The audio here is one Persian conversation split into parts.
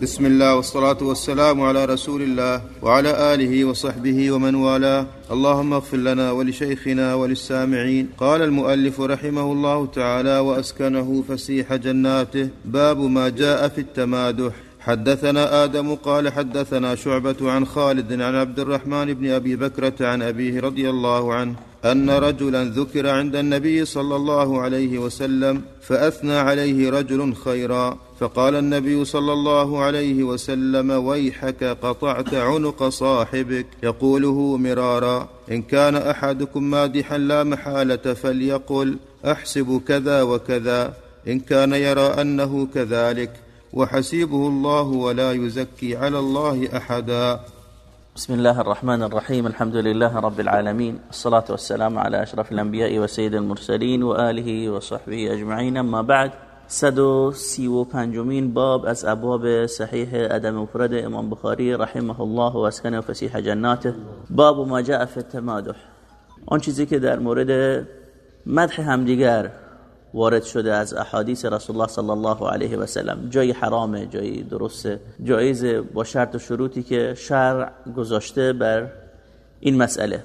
بسم الله والصلاة والسلام على رسول الله وعلى آله وصحبه ومن والاه اللهم اغفر لنا ولشيخنا وللسامعين قال المؤلف رحمه الله تعالى وأسكنه فسيح جناته باب ما جاء في التمادح حدثنا آدم قال حدثنا شعبة عن خالد عن عبد الرحمن بن أبي بكرة عن أبيه رضي الله عنه أن رجلا ذكر عند النبي صلى الله عليه وسلم فأثنى عليه رجل خيرا فقال النبي صلى الله عليه وسلم ويحك قطعت عنق صاحبك يقوله مرارا إن كان أحدكم مادحا لا محالة فليقل أحسب كذا وكذا إن كان يرى أنه كذلك وحسيبه الله ولا يزكي على الله أحدا. بسم الله الرحمن الرحيم. الحمد لله رب العالمين. الصلاة والسلام على أشرف الأنبياء وسيد المرسلين وآله وصحبه أجمعين. أما بعد صد و سی و پنجمین باب از ابواب صحیح آدم مفرد امام بخاری رحمه الله و اسکن فسیح جناته. باب ما جاء فی التمادح. آن چیزی که در مورد مدح همدیگر وارد شده از احادیث رسول الله صلی الله علیه و سلم. جای حرامه جای درسته. جایز با شرط و شروطی که شرع گذاشته بر این مسئله.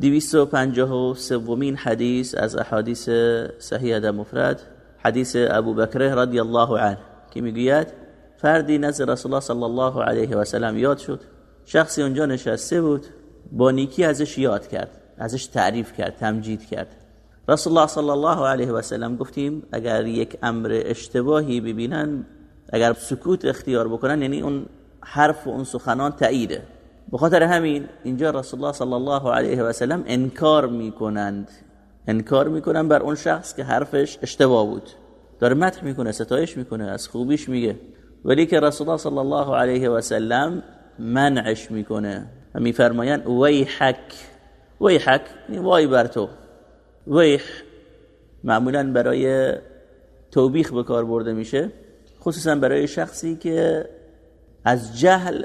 دویست و پنجاه و سومین حدیث از احادیث صحیح ادم مفرد. حدیث ابو بکر رضی الله عنه که می‌گوید فردی نزد رسول الله صلی الله علیه و سلم یاد شد. شخصی اونجا نشسته بود با نیکی ازش یاد کرد ازش تعریف کرد تمجید کرد. رسول الله صلی الله علیه و سلم گفتیم اگر یک امر اشتباهی ببینن اگر سکوت اختیار بکنن یعنی اون حرف و اون سخنان تاییده بخاطر همین اینجا رسول الله صلی الله علیه و سلم انکار می‌کنند. انکار می‌کنن بر اون شخص که حرفش اشتباه بود. داره مدح می‌کنه ستایش می‌کنه از خوبیش میگه. ولی که رسول الله صلی الله علیه و سلم منعش می‌کنه و میفرمایند ویحک. ویحک وای بر تو. ویح معمولا برای توبیخ به کار برده میشه خصوصا برای شخصی که از جهل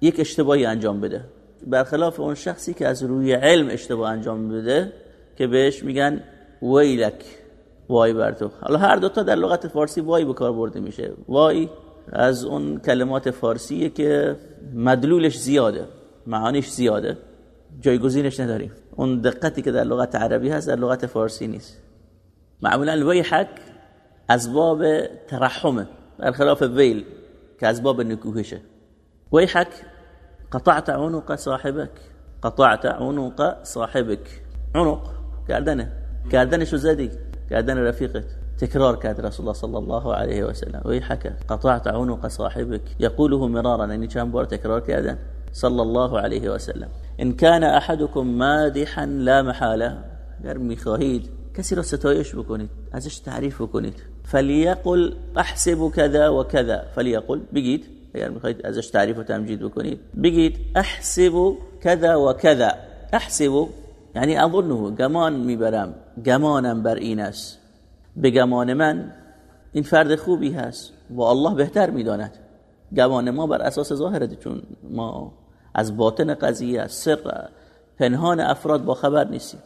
یک اشتباهی انجام بده. برخلاف اون شخصی که از روی علم اشتباه انجام بده که بهش میگن ویلک وای بر تو. حالا هر دوتا در لغت فارسی وای به کار برده میشه. وای از اون کلمات فارسیه که مدلولش زیاده معانیش زیاده جایگزینش نداریم. اون دقتی که در لغت عربی هست در لغت فارسی نیست. معمولا ویحک از باب ترحمه برخلاف ویل که از باب نکوهشه ویحک قطعت عنق صاحبك قطعت عنق صاحبك عنق گردنه گردنشو زدی گردن رفیقت. تکرار کرد رسول الله صلی الله علیه و سلم. ویحک قطعت عنق صاحبك يقوله مرارا یعنی چند بار تکرار کردن. صلی الله علیه و سلم ان كان احدكم مادحا لا محاله اگر می‌خواهید کسی را ستایش بکنید ازش تعریف بکنید. فلیقل احسب كذا و كذا فلیقل بگید. اگر می‌خواهید ازش تعریف و تمجید بکنید بگید احسب كذا و كذا احسب یعنی اظنه گمان می‌برم. گمانم بر این است. به من این فرد خوبی هست. و الله بهتر می‌داند. گمان ما بر اساس ظاهره چون ما از باطن قضیه از سر پنهان افراد با خبر نیستیم.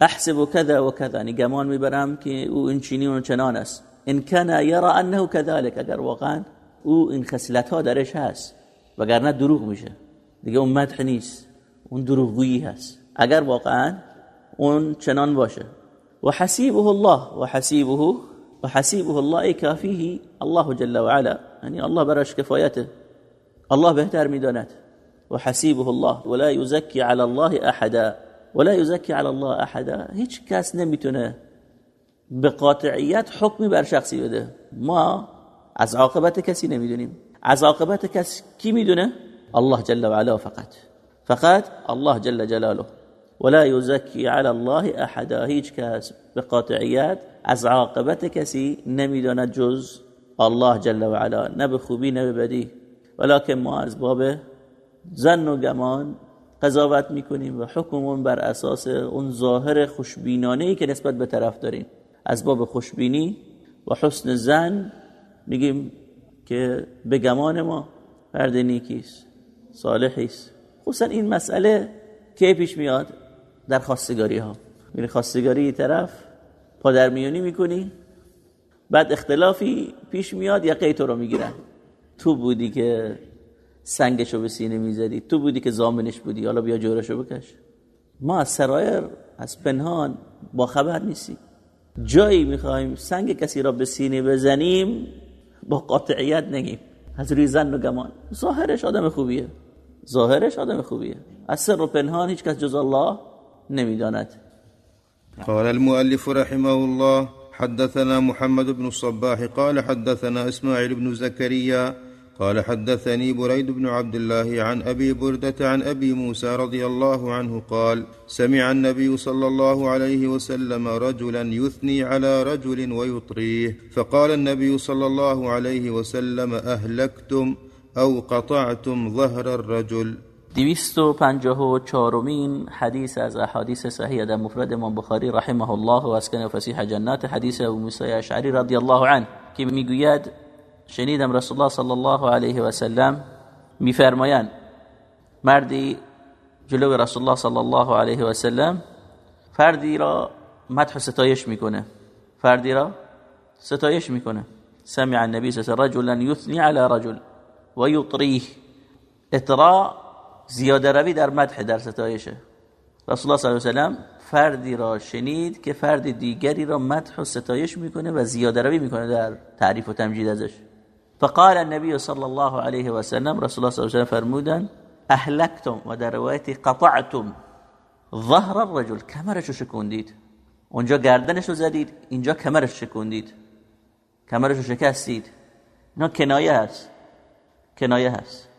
احسب کذا و کذا یعنی گمان می‌برم که او این چینی و چنان است. ان کان یرا انه كذلك اگر واقعا او این خصلت ها درش هست وگرنه دروغ میشه. دیگه اون مدح نیست اون دروغگویی هست. اگر واقعا اون چنان باشه. و حسیبه الله و حسیبه و حسیبه الله کافیه الله جل و علا یعنی الله براش کفایته. الله بهتر می‌داند. و حسیبه الله ولا یزکی علی الله احدا ولا یزکی علی الله احدا هیچ کس نمی‌تونه به قاطعیت حکمی بر شخصی بده. ما از عاقبت کسی نمی‌دونیم. از عاقبت کسی کی می‌دونه؟ الله جل و علا فقط. فقط الله جل جلاله. ولا يزكي على الله احدا هیچ کس به قاطعیت از عاقبت کسی نمی‌داند جز الله جل و علا. نه به خوبی نه به بدی. ولکن ما از باب زن و گمان قضاوت می‌کنیم و حکممون بر اساس اون ظاهر خوشبینانه ای که نسبت به طرف داریم. از باب خوشبینی و حسن زن میگیم که به گمان ما فرد نیکیست صالحیست. خصوصا این مسئله کی پیش میاد؟ در خواستگاری ها میری خواستگاری طرف پادرمیونی می‌کنی بعد اختلافی پیش میاد یقه تو رو می‌گیرن تو بودی که سنگشو به سینه می‌زدی تو بودی که زامنش بودی حالا بیا جورشو بکش. ما از سرایر از پنهان با خبر نیستی جایی می‌خوایم سنگ کسی را به سینه بزنیم با قاطعیت نگیم. از ریزن و گمان. ظاهرش آدم خوبیه. ظاهرش آدم خوبیه. از سر و پنهان هیچ کس جز الله. نمیداند. قال المؤلف رحمه الله حدثنا محمد بن الصباح قال حدثنا إسماعيل بن زكريا قال حدثني بريد بن عبد الله عن أبي بردة عن أبي موسى رضي الله عنه قال سمع النبي صلى الله عليه وسلم رجلا يثني على رجل ويطريه فقال النبي صلى الله عليه وسلم أهلكتم أو قطعتم ظهر الرجل. دویست و چارمین حدیث از احادیث صحیح در مفرد امام بخاری رحمه الله و اسکن فسیح جنات حدیث ابو موسی اشعری رضی الله عنه که می‌گوید شنیدم رسول الله صلی الله علیه و سلم میفرمایند مردی جلو رسول الله صلی الله علیه و سلم فردی را مدح و ستایش می‌کنه. فردی را ستایش می‌کنه. سمع النبی صلی الله علیه و رجلا یثنی علی رجل و یطریه. زیاده روی در مدح در ستایشه. رسول الله صلی الله علیه و سلم فردی را شنید که فرد دیگری را مدح و ستایش می‌کنه و زیاده روی می‌کنه در تعریف و تمجید ازش. فقال النبي صلى الله عليه وسلم رسول الله صلى الله عليه وسلم فرمودن اهلكتم و در روایتی قطعتم ظهر الرجل. کمرش رو شکوندید اونجا گردنش رو زدید اینجا کمرش شکوندید کمرش رو شکستید. اینا کنایه هست. کنایه هست.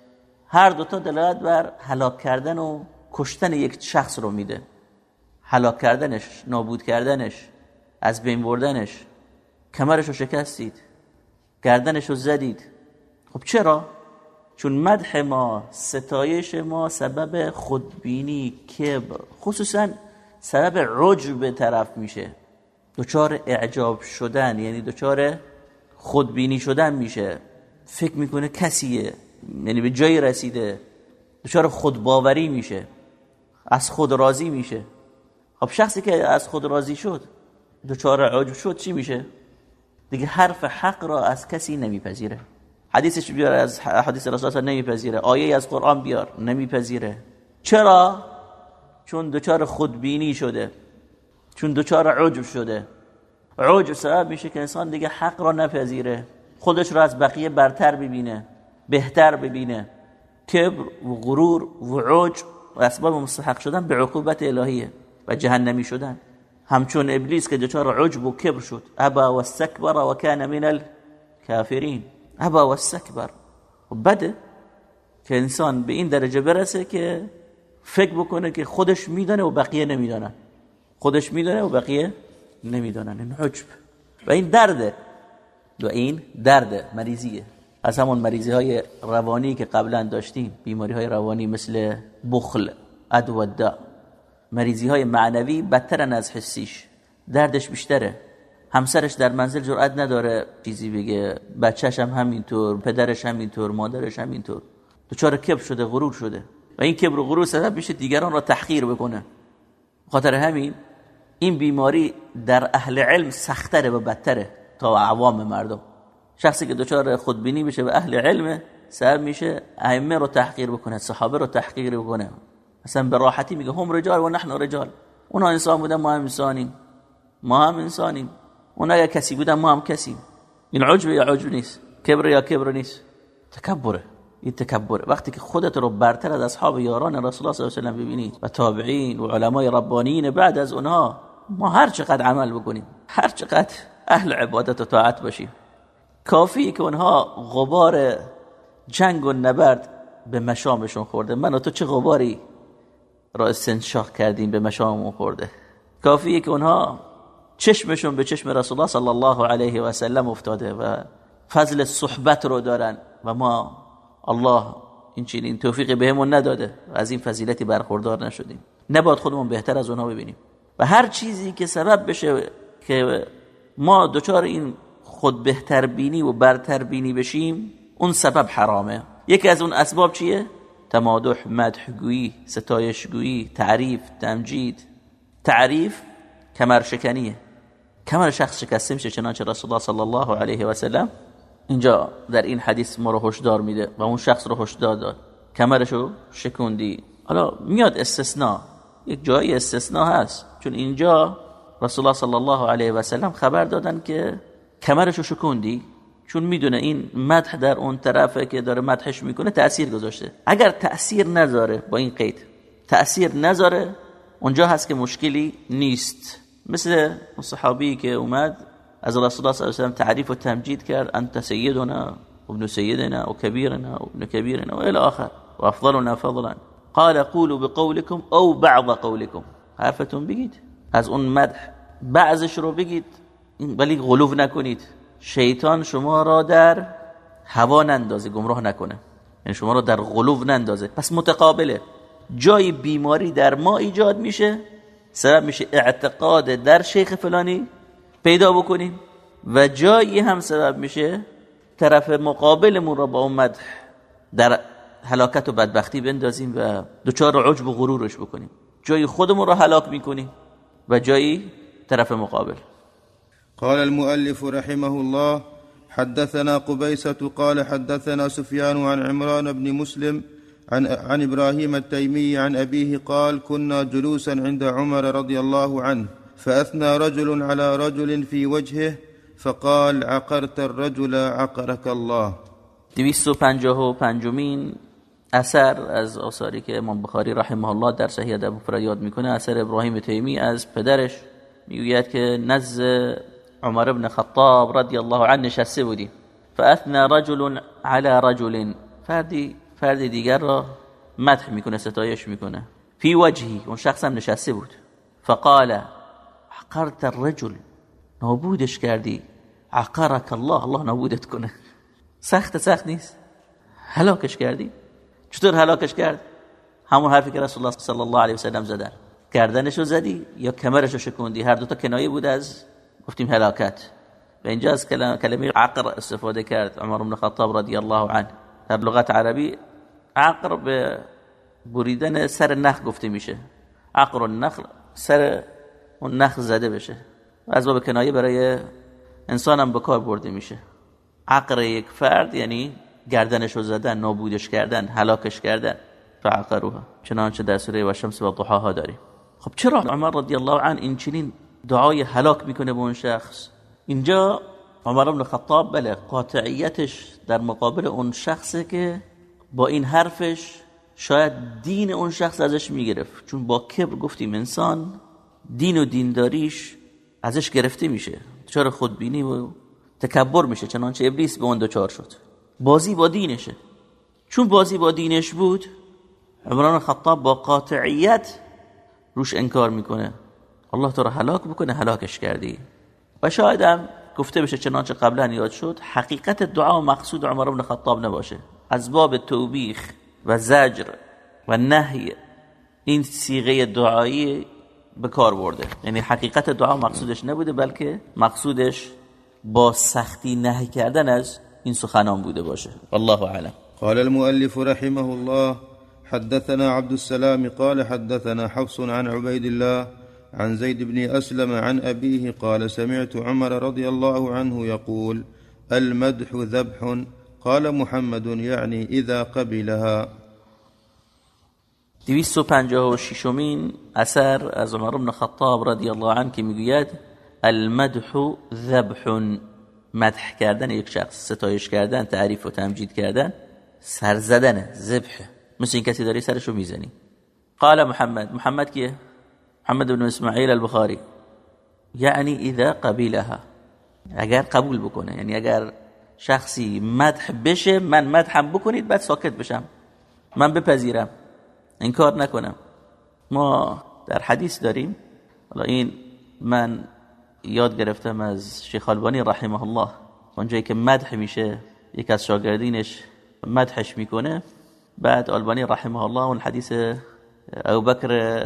هر دوتا دلالت بر هلاک کردن و کشتن یک شخص رو میده. هلاک کردنش نابود کردنش از بین بردنش. کمرش رو شکستید. گردنش رو زدید. خب چرا؟ چون مدح ما ستایش ما سبب خودبینی کبر. خصوصا سبب عجب طرف میشه. دچار اعجاب شدن یعنی دچار خودبینی شدن میشه. فکر می‌کنه کسیه. یعنی به جایی رسیده. دچار خودباوری میشه. از خود راضی میشه. خب شخصی که از خود راضی شد دچار عجب شد چی میشه؟ دیگه حرف حق را از کسی نمیپذیره. حدیثش بیار از حدیث رسول الله نمیپذیره. آیه از قرآن بیار نمیپذیره. چرا؟ چون دچار خودبینی شده. چون دچار عجب شده. عجب سبب میشه که انسان دیگه حق را نپذیره. خودش را از بقیه برتر ببینه. بهتر ببینه. کبر و غرور و عجب و اسباب مستحق شدن به عقوبت الهیه و جهنمی شدن. همچون ابلیس که دچار عجب و کبر شد. ابا و استکبر و کان من الكافرین ابا و استکبر. و بده که انسان به این درجه برسه که فکر بکنه که خودش میدانه و بقیه نمی‌دانن خودش میدانه و بقیه نمی‌دانن این عجب. و این درده. و این درده. مریضیه. از همون مریضی های روانی که قبلا داشتیم بیماری های روانی مثل بخل ادودا مریضی های معنوی بدترن از حسیش. دردش بیشتره. همسرش در منزل جرأت نداره چیزی بگه. بچهش هم همینطور پدرش همینطور مادرش همینطور. دچار کبر شده غرور شده. و این کبر و غرور سبب میشه دیگران را تحقیر بکنه. خاطر همین این بیماری در اهل علم سختره و بدتره تا عوام مردم. شخصی که دچار خودبینی بشه و اهل علم سبب میشه ائمه رو تحقیر بکنه صحابه رو تحقیر بکنه. مثلا به راحتی میگه هم رجال و نحن رجال. اونا انسان بودن ما هم انسانیم. ما هم انسانیم. اونا یا کسی بودن ما هم کسی این عجب یا عجب نیست؟ کبر یا کبر نیست؟ تکبره. این تکبره. وقتی که خودت رو برتر از اصحاب یاران رسول الله صلی الله علیه و ببینی و تابعین و علمای ربانیین بعد از اونها ما هر چقدر عمل بکنیم هر چقدر اهل عبادت و طاعت باشیم. کافی که اونها غبار جنگ و نبرد به مشامشون خورده. من و تو چه غباری را استنشاق کردیم به مشامون خورده؟ کافیه که اونها چشمشون به چشم رسول الله صلی الله علیه و سلم افتاده و فضل صحبت رو دارن و ما الله این چنین توفیق بهمون نداده و از این فضیلتی برخوردار نشدیم. نباید خودمون بهتر از اونها ببینیم. و هر چیزی که سبب بشه که ما دچار این خود بهتر بینی و برتر بینی بشیم اون سبب حرامه. یکی از اون اسباب چیه؟ تمادح مدحگویی ستایشگویی تعریف تمجید. تعریف کمر شکنیه کمر شخص شکسته میشه چنانچه رسول الله صلی الله علیه و سلم اینجا در این حدیث ما رو هشدار میده و اون شخص رو هشدار داد. کمرشو شکوندی. حالا میاد استثناء. یک جایی استثناء هست. چون اینجا رسول الله صلی الله علیه و سلم خبر دادن که کمرشو شکوندی؟ چون می‌دونه این مدح در اون طرفه که داره مدحش می‌کنه تأثیر گذاشته. اگر تأثیر نذاره با این قید تأثیر نذاره اونجا هست که مشکلی نیست. مثل صحابی که اومد از رسول الله صلی الله علیه و تعریف و تمجید کرد انت سیدنا ابن سیدنا و کبیرنا و ابن کبیرنا و الى آخر و افضلنا فضلا. قال قولوا بقولكم او بعض قولكم. حرفتون بگید. از اون مدح بعضش رو بگید. ولی غلوف نکنید. شیطان شما را در هوا نندازه گمراه نکنه. یعنی شما را در غلوف نندازه. پس متقابله. جای بیماری در ما ایجاد میشه سبب میشه اعتقاد در شیخ فلانی پیدا بکنیم. و جایی هم سبب میشه طرف مقابلمون را با اون مدح در هلاکت و بدبختی بندازیم و دچار عجب و غرورش بکنیم. جایی خودمون را هلاک می‌کنیم و جایی طرف مقابل. قال المؤلف رحمه الله حدثنا قبيسة قال حدثنا سفيان عن عمران بن مسلم عن, عن إبراهيم التيمي عن أبيه قال كنا جلوسا عند عمر رضي الله عنه فأثنى رجل على رجل في وجهه فقال عقرت الرجل عقرك الله. دویست و پنجاه و پنجمین اثر از آثاری که امام بخاری رحمه الله در صحیح مفرد یاد میکنه اثر ابراهیم تیمی از پدرش. میگوید که نزد عمر بن خطاب رضی الله عنه نشسته بودیم فاثنى رجل على رجل. فردی فرد دیگر را مدح می‌کنه ستایش می‌کنه. فی وجهی اون شخص هم نشسته بود. فقال عقرت الرجل. نابودش کردی. عقرك الله. الله نابودت کنه. سخت سخت نیست. هلاکش کردی. چطور هلاکش کرد؟ همون حرفی که رسول الله صلی الله علیه و سلم زدن. گردنشو زدی یا کمرشو شکوندی؟ هر دو تا کنایه بود از گفتیم هلاکت. و اینجا از کلمه عقر استفاده کرد. عمر بن خطاب رضی الله عنه. در لغت عربی عقر به بریدن سر نخ گفته میشه. عقر النخل سر اون نخ زده بشه. از باب کنایه برای انسان هم به کار برده میشه. عقر یک فرد یعنی گردنشو زدن نابودش کردن هلاکش کردن. فعقروها. چنانچه در سوره و شمس و ضحاها داریم. خب چرا عمر رضی الله عنه این چنین دعای هلاک می‌کنه به اون شخص. اینجا عمر بن خطاب بله قاطعیتش در مقابل اون شخصه که با این حرفش شاید دین اون شخص ازش می‌گرفت. چون با کبر گفتیم انسان دین و دینداریش ازش گرفته میشه. چرا خودبینی و تکبر میشه چنانچه ابلیس به اون دوچار شد. بازی با دینشه. چون بازی با دینش بود عمران خطاب با قاطعیت روش انکار می‌کنه. الله تو را هلاک بکنه هلاکش کردی. و شاید هم گفته بشه چنانچه قبلا یاد شد حقیقت دعا و مقصود عمر بن خطاب نباشه. از باب توبیخ و زجر و نهی این سیغه دعایی به کار برده. یعنی حقیقت دعا مقصودش نبوده بلکه مقصودش با سختی نهی کردن از این سخنان بوده باشه. والله اعلم. قال المؤلف رحمه الله حدثنا عبد السلام قال حدثنا حفص عن عبيد الله عن زيد بن اسلم عن ابيه قال سمعت عمر رضي الله عنه يقول المدح ذبح قال محمد يعني اذا قبلها. دویست و پنجاه و ششمین اثر از عمر بن خطاب رضی الله عنه که می‌گوید المدح ذبح مدح کردن یک شخص ستایش کردن تعریف و تمجید کردن سر زدن ذبح. مثل این کسی داری سرشو می‌زنی. قال محمد محمد کیه؟ محمد بن اسماعیل البخاری یعنی اذا قبیلها اگر قبول بکنه. یعنی اگر شخصی مدح بشه من مدحم بکنید بعد ساکت بشم. من بپذیرم. کار نکنم. ما در حدیث داریم. حالا این من یاد گرفتم از شیخ البانی رحمه الله اونجایی که مدح میشه یک از شاگردینش مدحش می‌کنه. بعد البانی رحمه الله اون حدیث بکر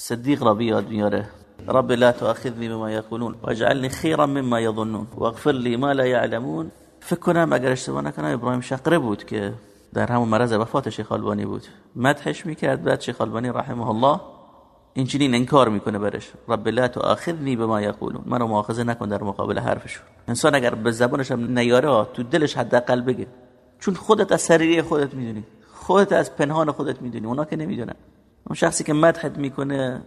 صدیق را بیاد میاره. رب لا تؤاخذني بما يقولون واجعلني خيرا مما يظنون واغفر لي ما لا يعلمون فکر کنم اگر اشتباه نکنم ابراهیم شقره بود که در همون مرض وفات شیخ البانی بود. مدحش می‌کرد بعد شیخ البانی رحمه الله این چنین انکار می‌کنه برش. رب لا تؤاخذنی بما یقولون. منو مؤاخذه نکن در مقابل حرفشون. انسان اگر به زبانش هم نیاره تو دلش حداقل بگه. چون خودت از سریری خودت می‌دونی. خودت از پنهان خودت می‌دونی. اونا که نمی‌دونن. اون شخصی که مدحت می‌کنه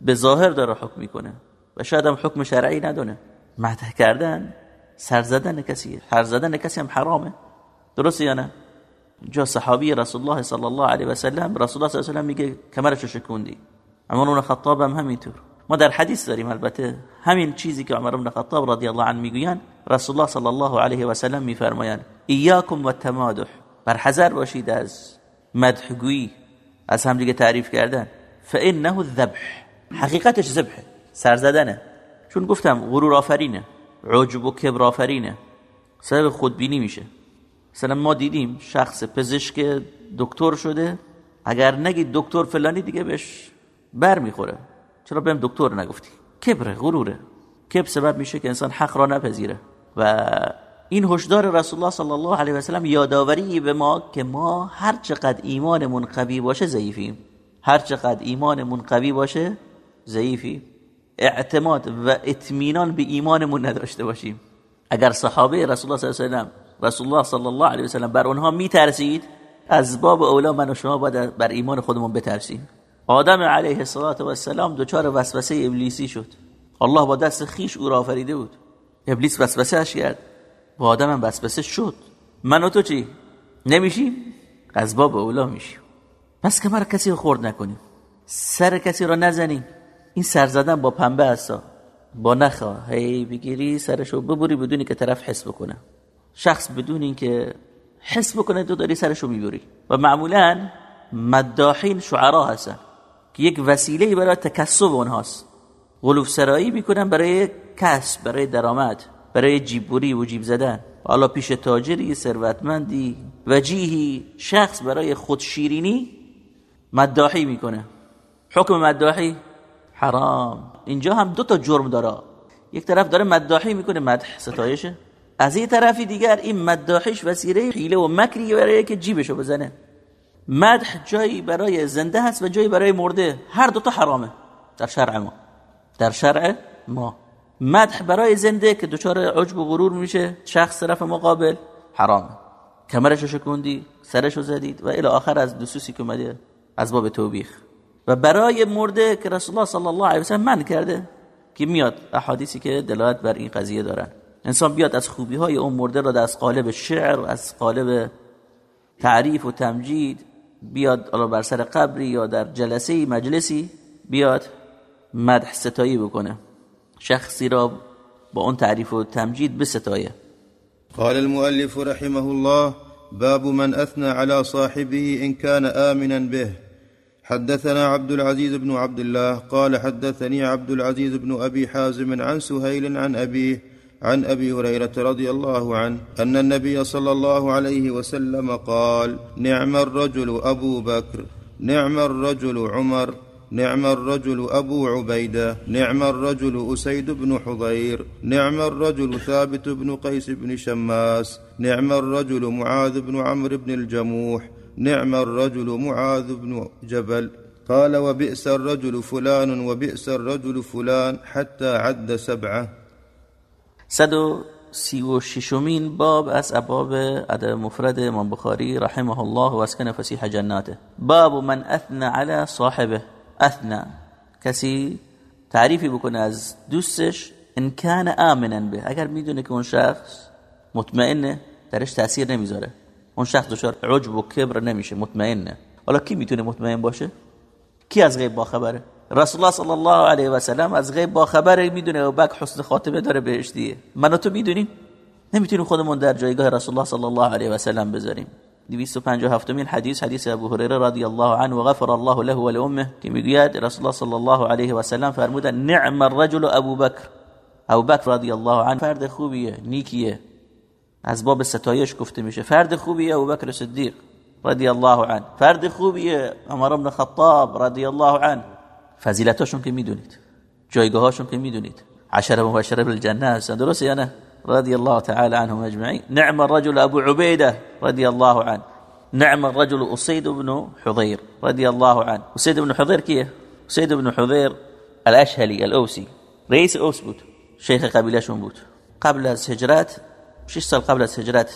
به ظاهر داره حکم می‌کنه و شاید هم حکم شرعی ندونه. مدح کردن سر زدن کسی سر زدن کسی هم حرامه. درسته یا نه؟ جا صحابی رسول الله صلی الله علیه و سلم رسول الله صلی الله علیه و سلم میگه کمرشو شکوندی. عمر بن خطاب هم همینطور. ما در حدیث داریم البته. همین چیزی که عمر بن خطاب رضی الله عنه می‌گوین رسول الله صلی الله علیه و سلم میفرمایند ایاکم و تمادح. بر حذر باشید از مدحگویی. از همدیگه تعریف کردن. فانه الذبح. حقیقتش ذبح. سر زدنه. چون گفتم غرور آفرینه. عجب و کبر آفرینه. سبب خودبینی میشه. مثلا ما دیدیم شخص پزشک دکتر شده. اگر نگید دکتر فلانی دیگه بهش بر می‌خوره. چرا بهم دکتر نگفتی؟ کبر غروره. کبر سبب میشه که انسان حق را نپذیره. و این هشدار رسول الله صلی الله علیه و سلم یادآوری به ما که ما هر چقدر ایمانمون قوی باشه ضعیفیم. هر چقدر ایمانمون قوی باشه ضعیفی اعتماد و اطمینان به ایمانمون نداشته باشیم. اگر صحابه رسول الله صلی الله علیه و سلم رسول الله صلی الله علیه و سلم بر اونها میترسید از باب اولا من و شما باید بر ایمان خودمون بترسیم. آدم علیه السلام دچار وسوسه ابلیسی شد. الله با دست خیش او را آفریده بود. ابلیس وسوسه اش کرد. با آدم هم وسوسه شد. من و تو چی؟ نمیشیم؟ از باب اولا میشیم. پس کمر کسی خورد نکنیم. سر کسی رو نزنیم. این سر زدن با پنبه هستا با نخا. هی بگیری سرشو ببری بدونی که طرف حس بکنه. شخص بدون اینکه حس بکنه تو داری سرشو می‌بری. و معمولا مداحین شعرا هستن که یک وسیله برای تکسب اونهاست. غلوف سرایی می‌کنن برای کسب برای درآمد. برای جیبوری و جیب زدن. حالا پیش تاجری ثروتمندی. وجیهی شخص برای خودشیرینی مداحی می‌کنه. حکم مداحی حرام. اینجا هم دو تا جرم داره. یک طرف داره مداحی می‌کنه مدح ستایشه. از این طرفی دیگر این مداحیش وسیله حیله و مکری برای که جیبشو بزنه. مدح جایی برای زنده هست و جایی برای مرده. هر دوتا حرامه. در شرع ما. در شرع ما. مدح برای زنده که دچار عجب و غرور میشه شخص طرف مقابل حرامه کمرشو شکوندی سرشو زدید و الی آخر از دسوسی که اومده از باب توبیخ. و برای مرده که رسول الله صلی الله علیه و سلم من کرده که میاد احادیثی که دلالت بر این قضیه دارن. انسان بیاد از خوبی های اون مرده را از قالب شعر از قالب تعریف و تمجید بیاد الا بر سر قبری یا در جلسه مجلسی بیاد مدح ستایی بکنه. شخصی را با اون تعریف و تمجید بستایه. قال المؤلف رحمه الله باب من أثنى على صاحبه إن كان آمنا به. حدثنا عبد العزيز بن عبد الله قال حدثني عبد العزيز بن أبي حازم عن سهيل عن أبيه عن أبي هريرة رضي الله عنه أن النبي صلى الله عليه وسلم قال نعم الرجل أبو بكر نعم الرجل عمر نعم الرجل أبو عبيدة نعم الرجل أسيد بن حضير نعم الرجل ثابت بن قيس بن شماس نعم الرجل معاذ بن عمرو بن الجموح نعم الرجل معاذ بن جبل. قال وبئس الرجل فلان وبئس الرجل فلان حتى عد سبعة. صد و سی و ششمین باب از ابواب ادب مفرد امام بخاری رحمه الله و اسکن فسیح جناته. باب من اثنى على صاحبه. اثنى کسی تعریفی بکنه از دوستش ان کان به. اگر می‌دونه که اون شخص مطمئنه درش تاثیر نمی‌ذاره. اون شخص دچار عجب و کبر نمیشه مطمئنه. حالا کی می‌تونه مطمئن باشه؟ کی از غیب با خبره؟ رسول الله صلی الله علیه و سلم از غیب با خبر می‌دونه. ابوبکر حسن خاتمه داره بهشتیه من و تو می‌دونیم. نمی‌تونیم خودمون در جایگاه رسول الله صلی الله علیه و سلم بذاریم. 257 مین حدیث حدیث ابو هریره رضی الله عنه و غفر الله له و لامه که می‌گوید رسول الله صلی الله علیه و سلم فرمودن نعم الرجل ابو بکر. ابو بکر رضی الله عنه فرد خوبیه نیکیه. از باب ستایش گفته میشه فرد خوبیه ابو بکر صدیق رضی الله عنه. فرد خوبیه عمر بن خطاب رضی الله عنه. فضیلتاشون که می‌دونید جایگاهاشون که می‌دونید. عشر مبشره بالجنه هستن درست یا نه؟ رضي الله تعالى عنهم أجمعين. نعم الرجل أبو عبيدة رضي الله عنه. نعم الرجل أسيد بن حضير رضي الله عنه. أسيد بن حضير كيف؟ أسيد بن حضير الأشهلي الأوسي. رئيس أوس بوت شيخ قبيلة شون قبل السجرات شش سال قبل السجرات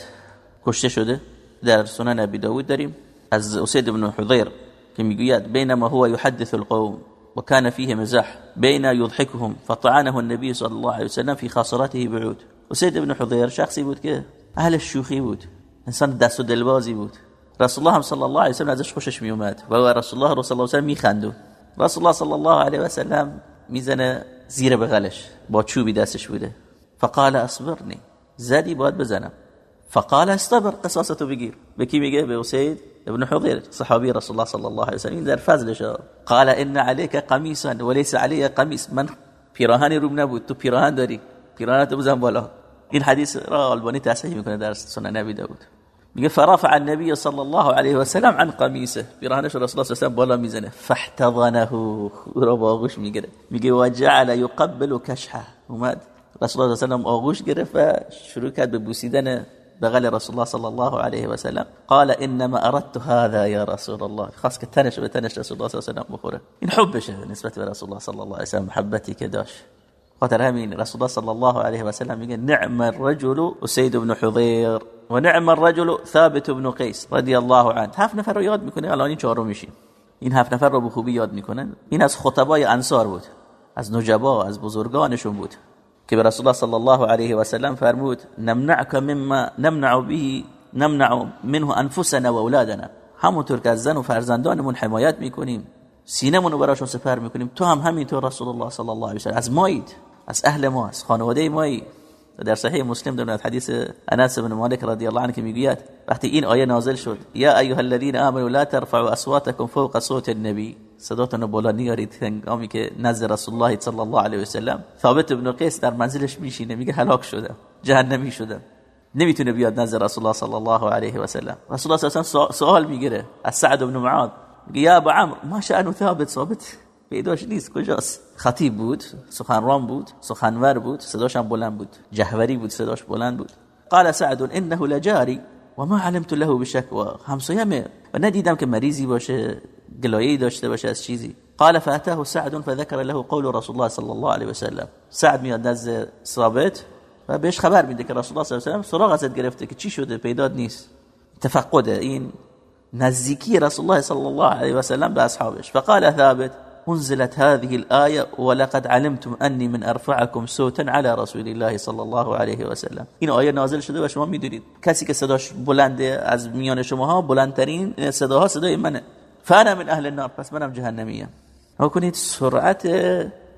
کشته شده. در سنن أبي داود داريم از أسيد بن حضير كميقيات بينما هو يحدث القوم وكان فيه مزاح بين يضحكهم فطعنه النبي صلى الله عليه وسلم في خاصرته بعود. اسید بن حضیر شخصی بود که اهل شوخی بود انسان دست و دلبازی بود. رسول الله صلی الله علیه و سلم ازش خوشش می اومد و رسول الله صلی الله سلم میخندو رسول الله صلی الله علیه و سلم می‌زنه زیر بغلش با چوبی دستش بوده. فقال اصبرني زدی باید بزنم. فقال استبر قصاصتو بگیر. به کی میگه؟ به اسید ابن حضير صحابي رسول الله صلى الله عليه وسلم. در فضلش قال ان عليك قميصا وليس علي قميص من پیراهنی روم نبود تو پیراهن داری. قراءات بزن بالا این حدیث را البانی تصحیح میکنه در سنن نبی داود. میگه فرافع النبي صلى الله عليه وسلم عن قميصه. برهنش الرسول صلى الله عليه وسلم ولا ميزنه فاحتضنه. وربا غوش میگیره میگه وجعل يقبل كشحه. وماد الرسول صلى الله عليه وسلم آغوش گرفت و شروع کرد به بوسیدن بغل رسول الله صلى الله عليه وسلم. قال إنما أردت هذا يا رسول الله. خاص كتنش بتنش رسول الله صلى الله عليه وسلم بخوره. این حبشه نسبت به رسول الله صلى الله عليه وسلم محبتی که داشت خاطر همین رسول الله صلی الله علیه و سلم میگه نعم الرجل اسید بن حضیر و نعم الرجل ثابت بن قیس رضی الله عنه. هفت نفر رو یاد می‌کنه الان این چهارم میشیم. این هفت نفر رو به خوبی یاد می‌کنن. این از خطبای انصار بود. از نجبا از بزرگانشون بود. که به رسول الله صلی الله علیه و سلم فرمود نمنعك مما نمنع به نمنع منه انفسنا و اولادنا. همونطور که از زن و فرزندانمون حمایت می‌کنیم سینمون رو براشون سپر می‌کنیم. تو هم همینطور رسول الله صلی الله علیه و سلم از مایید. از اهل ما از خانواده مایی در صحیح مسلم در حدیث انس بن مالک رضی الله عنه که می‌گوید وقتی این آیه نازل شد یا ایها الذين امنوا لا ترفعوا اصواتكم فوق صوت النبي صداتون رو بالا نیارید هنگامی که نزد رسول الله صلی الله علیه و سلم ثابت ابن قیس در منزلش میشینه میگه هلاک شدم جهنمی شدم. نمی‌تونه بیاد نزد رسول الله صلی الله علیه و سلم رسول الله صلی الله سوال می‌گیره از سعد بن معاذ. میگه یا ابو عمرو ما شأن ثابت ثابت. پیداش نیست کجاست؟ خطیب بود سخنران بود سخنور بود صداش هم بلند بود. جهوری بود صداش بلند بود. قال سعد انه لجاری و ما علمت له بشکوا همسایمه و ندیدم که مریضی باشه گلایه داشته باشه از چیزی. قال فاتاه سعد فذكر له قول رسول الله صلی الله علیه و سلم سعد میاد نزد ثابت و بهش خبر میده که رسول الله صلی الله علیه و سلم سراغ ازت گرفته که چی شده پیدات نیست. تفقده این نزدیکی رسول الله صلی الله علیه و سلم به اصحابش. فقال ثابت انزلت هذه الآية ولقد علمتم أني من أرفعكم صوتا على رسول الله صلى الله عليه وسلم. این آیه نازل شده و شما می‌دونید. کسی که صداش بلنده از میان شماها بلندترین صداها صدای منه. فانا من اهل النار پس منم جهنمیم ها کنید سرعت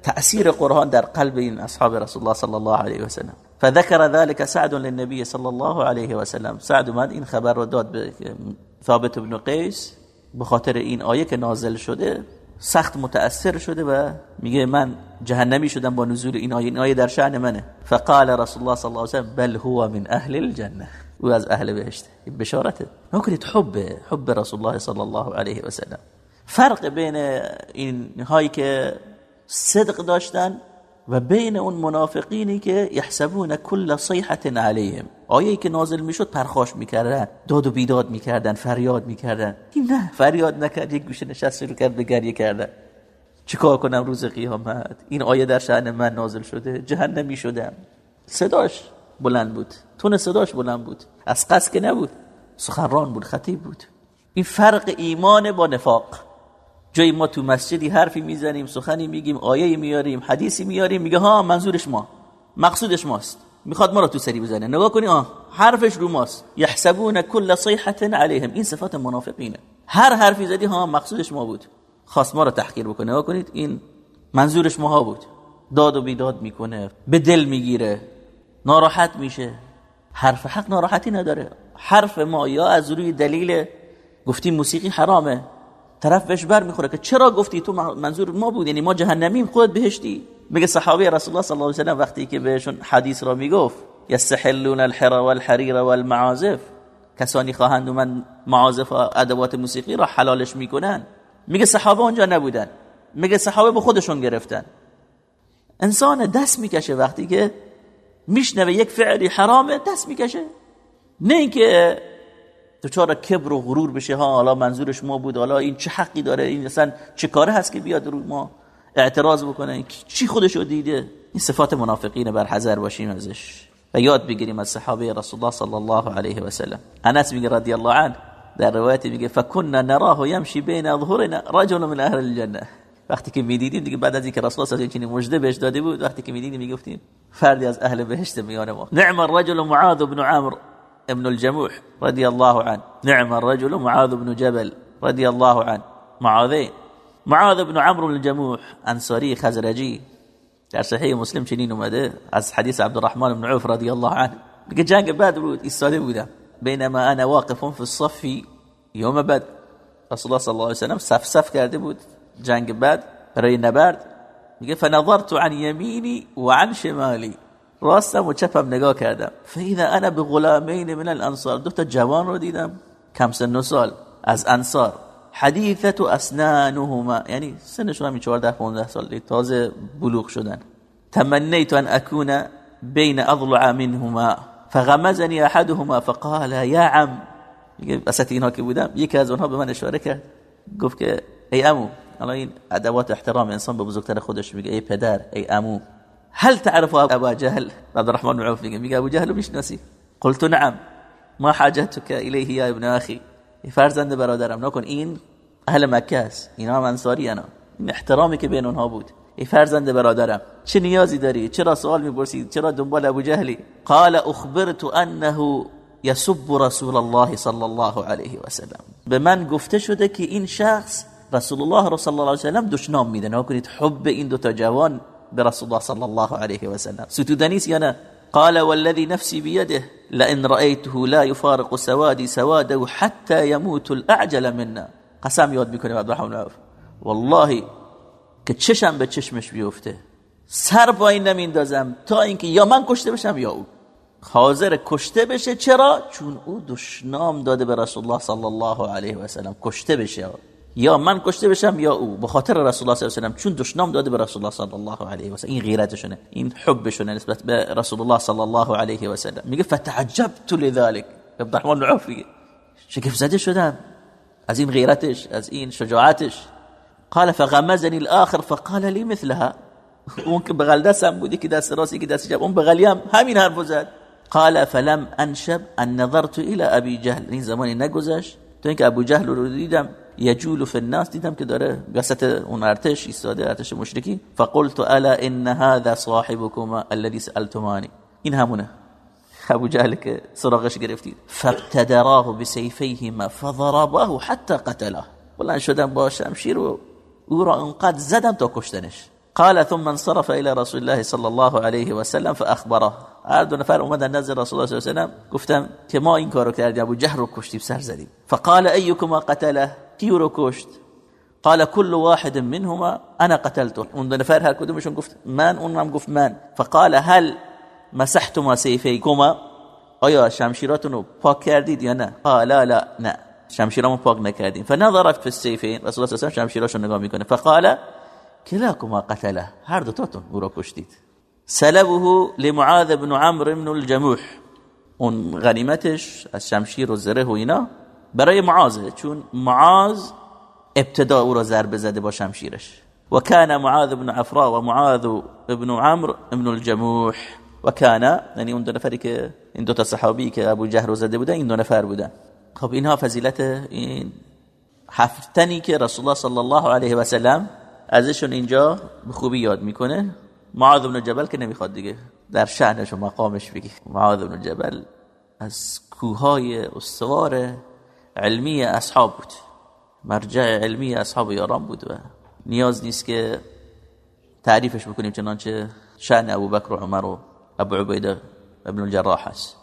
تأثیر قرآن در قلب این اصحاب رسول الله صلی الله علیه و سلم فذكر ذلك سعد للنبي صلی الله علیه و سلم سعد اومد این خبر رو داد به ثابت بن قیس. به خاطر این آیه که نازل شده سخت متاثر شده و میگه من جهنمی شدم با نزول این آیه. این آیه در شأن منه. فقال رسول الله صلی الله علیه و سلم بل هو من اهل الجنه او از اهل بهشت. بشارته. نکنید حب حب رسول الله صلی الله علیه و سلم. فرق بین این هایی که صدق داشتن و بین اون منافقینی که یحسبون کل صیحه علیهم. آیه که نازل می‌شد پرخاش می‌کردن داد و بیداد می‌کردن فریاد می‌کردن. این نه فریاد نکرد یک گوشه نشست رو کرد به گریه کردن. چیکار کنم روز قیامت؟ این آیه در شأن من نازل شده جهنمی شدم. صداش بلند بود. تون صداش بلند بود. از قصد که نبود. سخنران بود خطیب بود. این فرق ایمان با نفاق. جای ما تو مسجدی حرفی می‌زنیم سخنی میگیم آیه میاریم حدیثی میاریم میگه ها منظورش ما مقصودش ماست. می‌خواد ما رو تو سری بزنه. نگاه کنی آه حرفش رو ماست. یحسبون کل صیحه علیهم. این صفات منافقینه. هر حرفی زدی ها مقصودش ما بود. خواست ما رو تحقیر بکنه. نگاه کنید این منظورش ما بود. داد و بیداد می‌کنه به دل می‌گیره ناراحت میشه. حرف حق ناراحتی نداره. حرف ما یا از روی دلیل گفتیم موسیقی حرامه. طرف بهش بر می‌خوره که چرا گفتی تو منظور ما بود؟ یعنی ما جهنمیم خودت بهشتی. میگه صحابه رسول الله صلی الله علیه و سلم وقتی که بهشون حدیث را می‌گفت یستحلون الحر والحریر والمعازف. کسانی خواهند من معازف و ادوات موسیقی را حلالش می‌کنن. میگه صحابه اونجا نبودن. میگه صحابه به خودشون گرفتن. انسان دست می‌کشه وقتی که میشنوه یک فعلی حرامه دست می‌کشه. نه اینکه دچار کبر و غرور بشه ها حالا منظورش ما بود حالا این چه حقی داره؟ این اصلا چه کاره هست که بیاد رو ما اعتراض بکنه؟ چی خودشو دیده؟ این صفات منافقین بر حذر باشیم ازش. و یاد بگیریم از صحابه رسول الله صلی الله علیه و سلم. انس میگه رضی الله عنه در روایت میگه فكنا نراه يمشي بين ظهورنا رجل من اهل الجنه. وقتی که می‌دیدیم دیگه بعد از اینکه رسول الله صلی الله مژده بهش داده بود وقتی که می‌دیدیم می‌گفتیم فردی از اهل بهشت میان ما. نعم الرجل معاذ بن عمرو. ابن الجموح رضي الله عنه. نعم الرجل معاذ بن جبل رضي الله عنه. معاذين. معاذ بن عمرو الجموح انصاری خزرجی در صحیح مسلم چنین اومده. از حدیث عبدالرحمن بن عوف رضی الله عنه. میگه جنگ بدر بود ایستاده بودم. بینما أنا واقف في الصف یوم بدر رسول الله صلی الله علیه وسلم صف صف کرده بود. جنگ بعد برای نبرد. میگه فنظرت عن یمینی و عن شمالی. راستم و چپم نگاه کردم. فاذا انا بغلامین من الانصار دو تا جوان رو دیدم کم سن و سال از انصار. حدیثت اسنانهما یعنی سنشون هم 14 15 سال تازه بلوغ شدن. تمنیت ان اكون بین اضلع منهما فغمزني احدهما فقال يا عم. میگه وسط که بودم یکی از اونها به من اشاره کرد. گفت که ای امو الان این ادوات احترام انسان به بزرگتر خودش میگه. ای پدر ای امو هل تعرف ابا جهل؟ عبد الرحمن بن عوف میگه ابو جهل می‌شناسی قلت نعم. ما حاجتك الیه یا ابن اخی فرزند برادرم. نکن این اهل مکه است اینا هم انصاری انا احترامی که بین اونها بود ای فرزند برادرم. چه نیازی داری؟ چرا سوال می‌پرسی؟ چرا دنبال ابو جهلی؟ قال اخبرت انه یسب رسول الله صلی الله علیه و سلم به من گفته شده که این شخص رسول الله صلی الله علیه و سلم دشنام میده. نه کنید حب این دو تا جوان به رسول الله صلی الله علیه و سلم ستودنیس یا نه قال والذي نفسي بيده لئن رأيته لا يفارق سوادي سواده حتى يموت الأعجل منا قسم یاد می‌کنه عبدالرحمن عوف والله که چشم به چشمش بیفته سر پایین نمیندازم تا اینکه یا من کشته بشم یا او حاضر کشته بشه چرا چون او دشنام داده به رسول الله صلی الله علیه و سلم کشته بشه یا من کشته بشم یا او. به خاطر رسول الله صلی الله علیه و سلم. چون دشنام داده به رسول الله صلی الله علیه و سلم. این غیرتشونه. این حبشونه نسبت به رسول الله صلی الله علیه و سلم. میگه فتعجبت لذلك عبد الرحمن العوف میگه. شگفت زده شدم. از این غیرتش از این شجاعتش. قال فغمزني الاخر فقال لي مثلها. اون که بغل دستم بودی که دست راستی که دست جب. اون بغلیم همین حرفو زد. قال فلم انشب ان نظرت الى ابي جهل. این زمانی نگذشت. تو اینکه ابو جهل رو دیدم. یجول فی الناس دیدم که داره وسط اون ارتش ایستاده ارتش مشرکی. فقلت الا ان هذا صاحبكما الذي سالتماني این همونه. ابو جهل که سراغش گرفتید. فابتدراه بسيفيهما فضرباه حتى قتله. بلند شدم با شمشیر و او را انقدر زدم تا کشتنش. قال ثم انصرف الى رسول الله صلى الله عليه وسلم فاخبره. هر دو نفر اومدن نزد رسول الله صلی الله علیه و سلم. گفتم که ما این کارو کردیم ابو جهل رو کشتیم سر زدیم. فقال ايكما قتله؟ کی رو کشت قال كل واحد منهما أنا قتلته. اون دو نفر هر کدومشون گفت من؟ اونم گفت من. فقال هل مسحتما سيفيكما؟ آیا شمشیراتون رو پاک کردید یا نه؟ قال لا لا نه. شمشیرامو پاک نکردیم. فنظرت في السيفين. رسول الله صلی الله علیه و شمشیراشو نگاه میکنه. فقال كلاكما قتله. هر دو تاتون أو را کشتید. سلبه لمعاذ بن عمرو بن الجموح. اون غنیمتش از شمشیر و زره و اینا. برای معاذ چون معاذ ابتدا او را ضربه زده با شمشیرش. و کان معاذ بن عفراء و معاذ بن عمرو بن الجموح. و کان یعنی اون دو نفری که این دو تا صحابی که ابو جهل زده بودن این دو نفر بودن. خب اینها فضیلت این هفتنی که رسول الله صلی الله علیه و سلم ازشون اینجا به خوبی یاد می‌کنه. معاذ بن جبل که نمی‌خواد دیگه. در شأنش و مقامش بگی. معاذ بن جبل از کوههای استوار علمی اصحاب بود. مرجع علمی اصحاب یاران بود و نیاز نیست که تعریفش بکنیم چنانچه شأن ابو بکر و عمر و ابو عبیده ابن الجراح است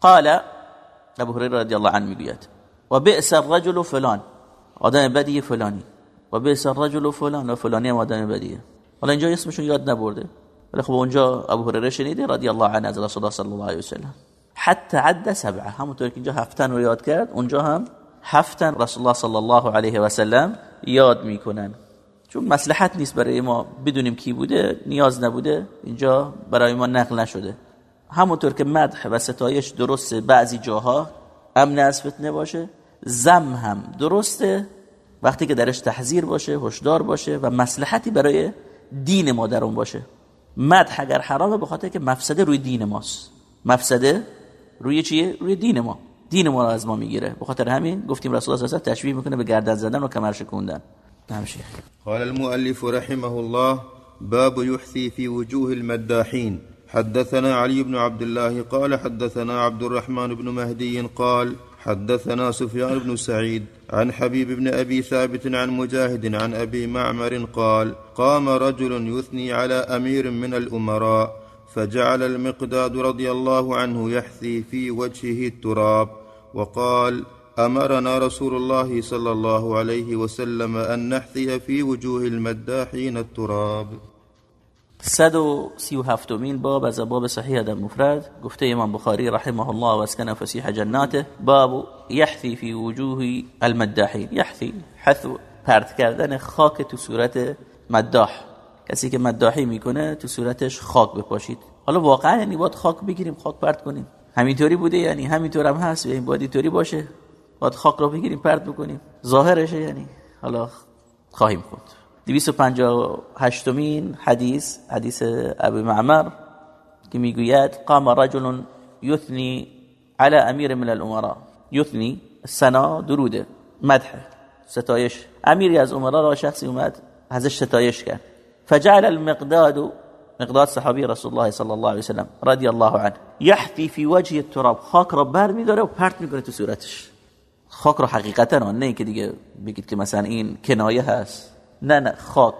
قال ابو هريره رضی الله عنه می‌گوید و بئس الرجل فلان. آدم بدی فلانی. و بئس الرجل فلان. و فلانی هم آدم بدیه حالا اینجا اسمشون یاد نبرده. ولی خب اونجا ابو هريره شنیده رضی الله عنه از رسول الله صلی الله علیه و سلم. حتی عد سبعه. همونطور که اینجا هفتن رو یاد کرد اونجا هم هفتن رسول الله صلی الله علیه و سلم یاد می‌کنن. چون مصلحت نیست برای ما. بدونیم کی بوده نیاز نبوده. اینجا برای ما نقل نشده. همونطور که مدح و ستایش درست بعضی جاها امن از فتنه باشه. زم هم درسته. وقتی که درش تحذیر باشه هشدار باشه و مصلحتی برای دین ما در اون باشه. مدح اگر حرامه به خاطر که مفسده روی دین ماست. مفسده روی چیه؟ روی دین ما. دین ما رو از ما میگیره. به خاطر همین گفتیم رسول الله صلی الله علیه و تشبیه میکنه به گردن زدن و کمر شکوندن. همشه قال المؤلف رحمه الله باب يحثي في وجوه المداحين. حدثنا علي بن عبد الله قال حدثنا عبد الرحمن بن مهدي قال حدثنا سفيان بن سعيد عن حبيب بن أبي ثابت عن مجاهد عن أبي معمر قال قام رجل يثني على أمير من الأمراء فجعل المقداد رضي الله عنه يحثي في وجهه التراب. وقال امرنا رسول الله صلى الله عليه وسلم ان نحثي في وجوه المداحين التراب. 137 مين باب از باب صحيح ادب مفرد گفته امام بخاري رحمه الله واسكن فسيح جناته باب يحثي في وجوه المداحين يحثي حثو پرت کردن خاک تو صورت مداح. کسی که مداحی می‌کنه تو صورتش خاک بپاشید. حالا واقعا یعنی باید خاک بگیریم خاک پرت کنیم. همینطوری بوده یعنی همینطور هم هست یعنی باید اینطوری باشه. باید خاک رو بگیریم پرت بکنیم. ظاهرشه یعنی. حالا خواهیم خود 258 مین حدیث حدیث ابو معمر که می‌گوید قام رجل یثنی على امیر من الامراء یثنی سنا دروده مدح ستایش. امیری از امرا را شخصی اومد ازش ستایش کرد. فجعل المقداد مقداد صحابی رسول الله صلی الله علیه وسلم رضی الله عنه. یحفی فی وجه التراب. خاک را بر میداره و پرت می‌کنه تو صورتش. خاک رو حقیقتا نه که دیگه بگید که مثلا این کنایه هست. نه نه خاک.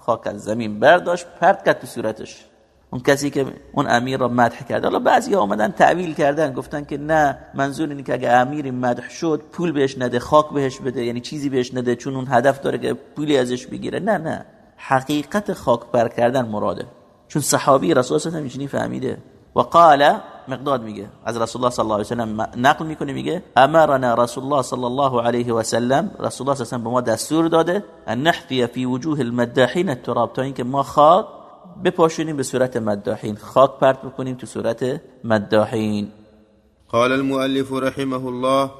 خاک از زمین برداشت پرت کرد تو صورتش. اون کسی که اون امیر را مدح کرد. حالا بعضی آمدن تعویل کردن گفتن که نه منظور اینه که اگه امیر مدح شد پول بهش نده خاک بهش بده یعنی چیزی بهش نده چون اون هدف داره که پولی ازش بگیره. نه نه. حقیقت خاک بر کردن مراده. چون صحابی رسول الله صلی فهمیده. و قال مقداد میگه از رسول الله صلی الله علیه و سلم نقل می‌کنه میگه امرنا رسول الله صلی الله علیه و سلم. رسول الله صلی به ما دستور داده ان نحفی فی وجوه المداحین التراب تا اینکه ما خاک بپاشونیم به صورت مداحین. خاک پرت بکنیم تو صورت مداحین. قال المؤلف رحمه الله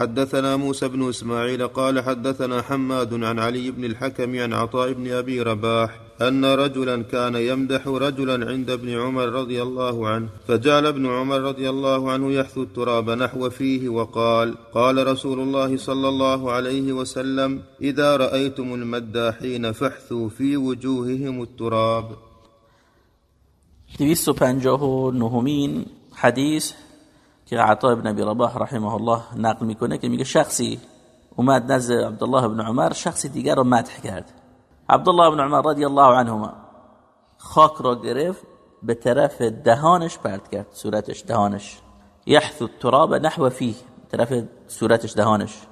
حدثنا موسى بن إسماعيل قال حدثنا حماد عن علي بن الحكم عن عطاء بن أبي رباح أن رجلا كان يمدح رجلا عند ابن عمر رضي الله عنه فجعل ابن عمر رضي الله عنه يحثو التراب نحو فيه وقال قال رسول الله صلى الله عليه وسلم إذا رأيتم المداحين فاحثوا في وجوههم التراب. 259 حديث که عطا ابن ابی رباح رحمه الله نقل می‌کنه که میگه شخصی اومد نزد عبدالله ابن عمر شخصی دیگر رو مدح کرد. عبدالله ابن عمر رضی الله عنهما خاک را گرفت به طرف دهانش پرت کرد صورتش دهانش. یحث التراب نحو فیه طرف صورتش دهانش.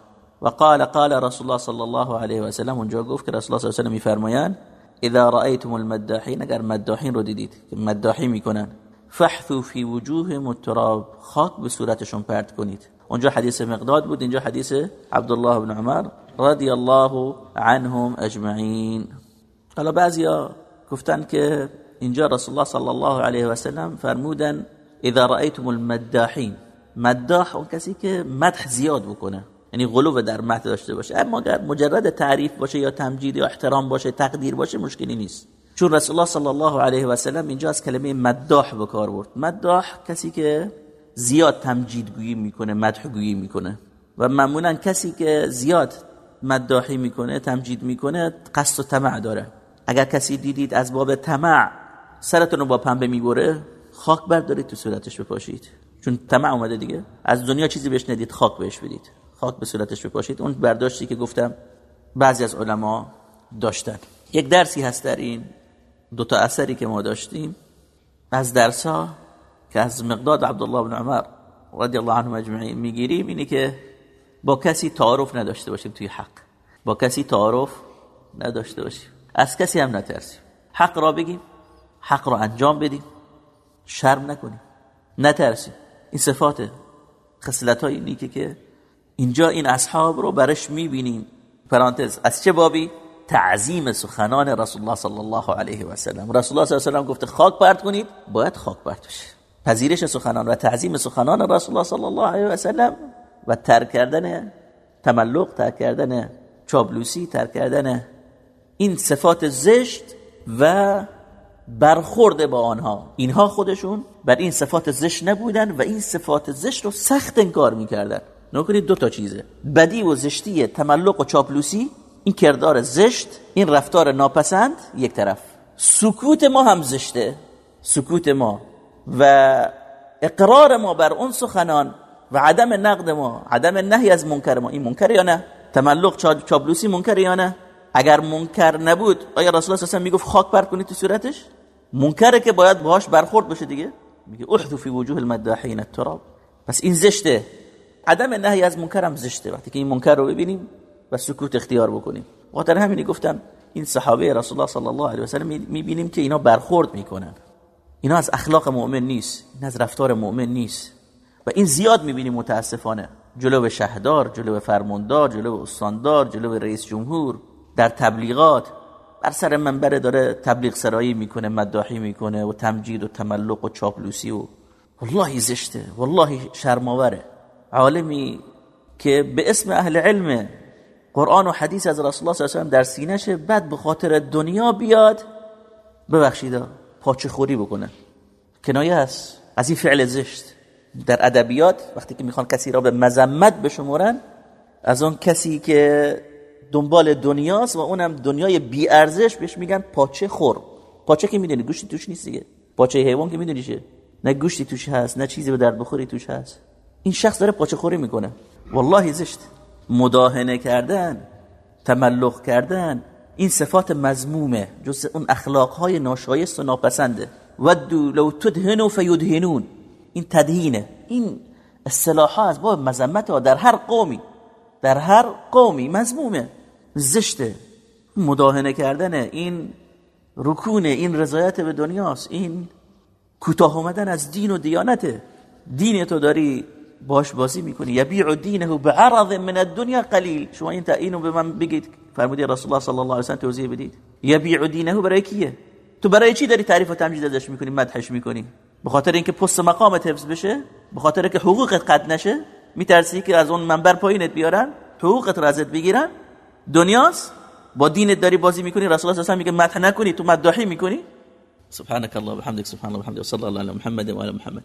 و قال قال رسول الله صلی الله علیه و سلم اونجا گفت که رسول الله صلی الله علیه و سلم میفرمایند اذا رأيتم المداحین اگر مداحین رو دیدید که مداحی می‌کنن فحثو فی وجوه التراب. خاک به صورتشون پرت کنید. اونجا حدیث مقداد بود اینجا حدیث عبدالله بن عمر رضی الله عنهم اجمعین. حالا بعضیا گفتن که اینجا رسول الله صلی الله علیه و سلم فرمودن اذا رأیتم المداحین. مداح اون کسی که مدح زیاد بکنه. یعنی غلو در مدح داشته باشه. اما اگر مجرد تعریف باشه یا تمجید یا احترام باشه تقدیر باشه مشکلی نیست. چون رسول الله صلی الله علیه و سلم اینجا از کلمه مداح به کار برد. مداح کسی که زیاد تمجید گویی می‌کنه مدح گویی می‌کنه. و معمولا کسی که زیاد مداحی می‌کنه تمجید می‌کنه قصد و طمع داره. اگر کسی دیدید از باب طمع سرتون رو با پنبه می‌بره خاک بردارید تو صورتش بپاشید. چون طمع اومده دیگه. از دنیا چیزی بهش ندید خاک بهش بدید. خاک به صورتش بپاشید. اون برداشتی که گفتم بعضی از علما داشتن. یک درسی هست در این دو تا اثری که ما داشتیم از درس ها که از مقداد عبدالله بن عمر رضی الله عنه اجمعین می‌گیریم اینه که با کسی تعارف نداشته باشیم توی حق. با کسی تعارف نداشته باشیم. از کسی هم نترسیم. حق را بگیم حق را انجام بدیم. شرم نکنیم. نترسیم. این صفات خصلت های نیکه که اینجا این اصحاب رو برش می‌بینیم. پرانتز از چه بابی؟ تعظیم سخنان رسول الله صلی الله علیه و سلم. رسول الله صلی الله علیه و گفته خاک پرت کنید باید خاک پرت بشه. پذیرش سخنان و تعظیم سخنان رسول الله صلی الله علیه و سلم و ترک کردن تملق ترک کردن چابلوسی ترک کردن این صفات زشت و برخورده با آنها. اینها خودشون بر این صفات زشت نبودن و این صفات زشت رو سخت انکار می‌کردن. نکنید دو تا چیزه. بدی و زشتی تملق و چاپلوسی این کردار زشت این رفتار ناپسند یک طرف. سکوت ما هم زشته سکوت ما. و اقرار ما بر اون سخنان و عدم نقد ما عدم نهی از منکر ما این منکر یا نه؟ تملق چابلوسی منکر یا نه؟ اگر منکر نبود آیا رسول الله صلی می‌گفت خاک پر کنید تو صورتش؟ منکره که باید باهاش برخورد بشه دیگه. میگه احذو فی وجوه المداحین التراب. پس این زشته. عدم نهی از منکر هم زشته. وقتی که این منکر رو ببینیم و سکوت اختیار بکنیم. خاطر همینی گفتم این صحابه رسول الله صلی الله علیه و سلم می‌بینیم که اینا برخورد می‌کنن. اینا از اخلاق مؤمن نیست این از رفتار مؤمن نیست. و این زیاد می‌بینیم متاسفانه. جلو شهردار جلو فرماندار جلو استاندار جلو رئیس جمهور در تبلیغات. بر سر منبر داره تبلیغ سرایی می‌کنه مداحی می‌کنه و تمجید و تملق و چاپلوسی و والله زشته والله شرماوره. عالمی که به اسم اهل علم قرآن و حدیث از رسول الله صلی الله علیه و در سینهشه بعد به خاطر دنیا بیاد ببخشید پاچه خوری بکنه. کنایه است از این فعل زشت. در ادبیات وقتی که می‌خوان کسی را به مذمت بشمرن از اون کسی که دنبال دنیاست و اونم دنیای بی ارزش بهش میگن پاچه خور پاچه که می‌دونی گوشتی توش نیست دیگه. پاچه حیوان که می‌دونی چه نه گوشتی توش هست نه چیزی به درد بخوری توش هست. این شخص داره پاچه خوری می‌کنه. والله زشت. مداهنه کردن تملق کردن این صفات مزمومه جز اون اخلاقهای ناشایست و ناپسنده. ودو لو تدهنو فیدهنون. این تدهینه. این اصطلاح از باب مذمت ها در هر قومی در هر قومی مزمومه زشته. مداهنه کردن این رکون این رضایت به دنیاست. این کوتاه اومدن از دین و دیانته. دین تو داری باش بازی می‌کنی. یبیع دینه به عرض من الدنیا قلیل. شما این اینو به من بگید. فرمودی رسول الله صلی الله علیه و توضیح بدید. یبیع دینه برای کیه؟ تو برای چی داری تعریف و تمجید ازش می‌کنی مدحش می‌کنی؟ به خاطر اینکه پست مقامت حفظ بشه به خاطر که حقوقت قد نشه میترسی که از اون منبر پایینت بیارن حقوقت رو ازت بگیرن. دنیاست با دینت داری بازی می‌کنی. رسول الله صلی الله علیه و میگه مدح نکنی تو مداحی می‌کنی. سبحانك الله وبحمدك سبحان الله وبحمده صلی الله علی محمد و علی محمد.